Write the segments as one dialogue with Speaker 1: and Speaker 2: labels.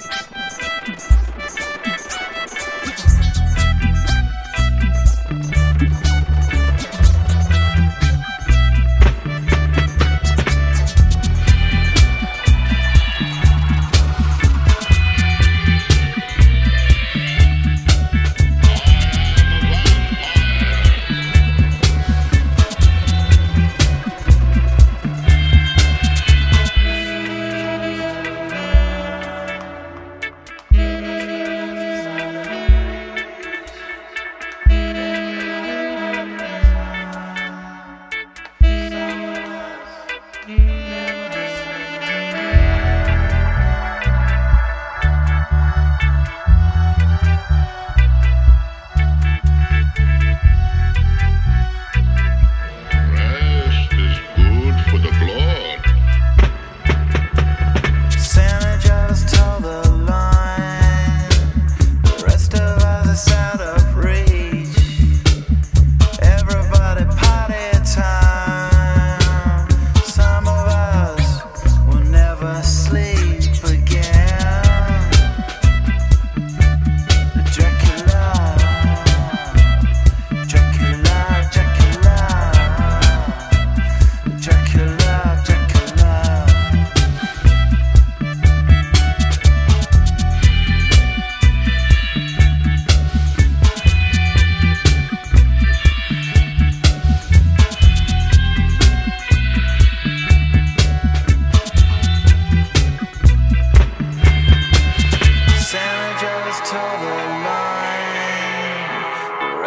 Speaker 1: Thanks.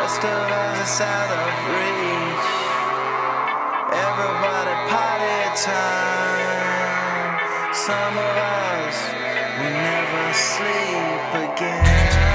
Speaker 1: rest of us out of reach. Everybody party time. Some of us will never sleep again.